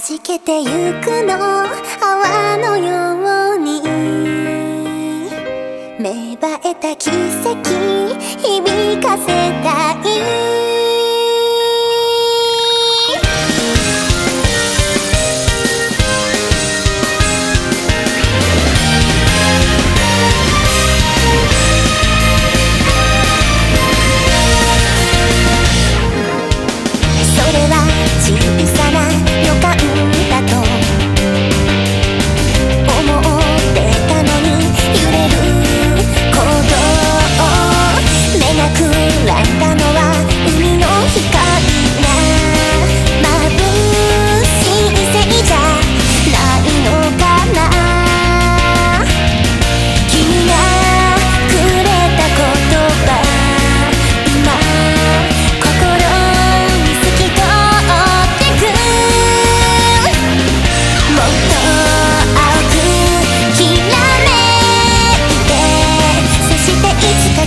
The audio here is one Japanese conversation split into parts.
弾けてゆくの泡のように芽生えた奇跡響かせたい。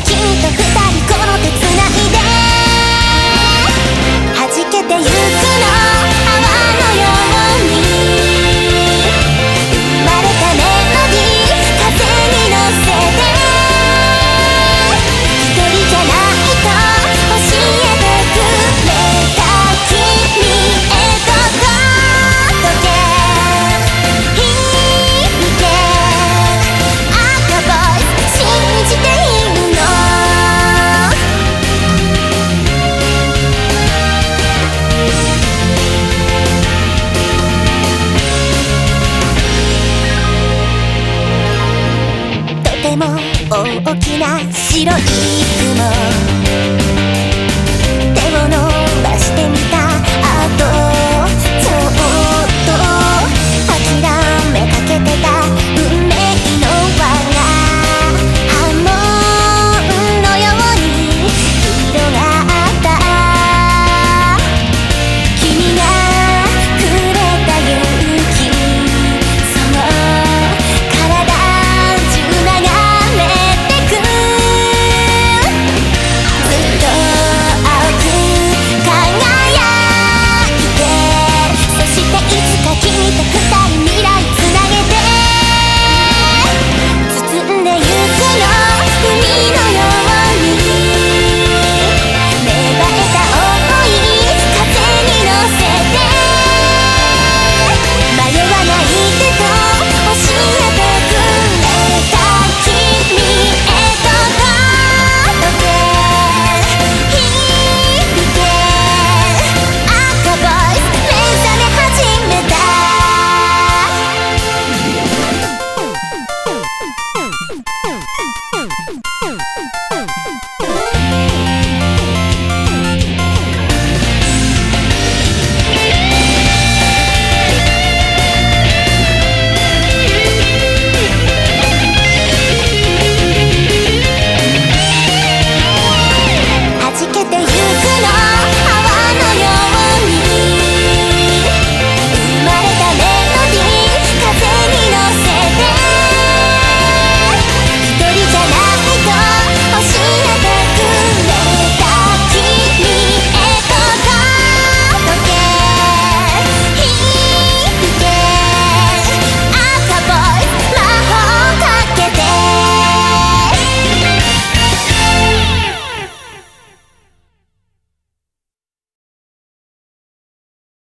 きっと二人な白い雲。手を伸ばしてみた。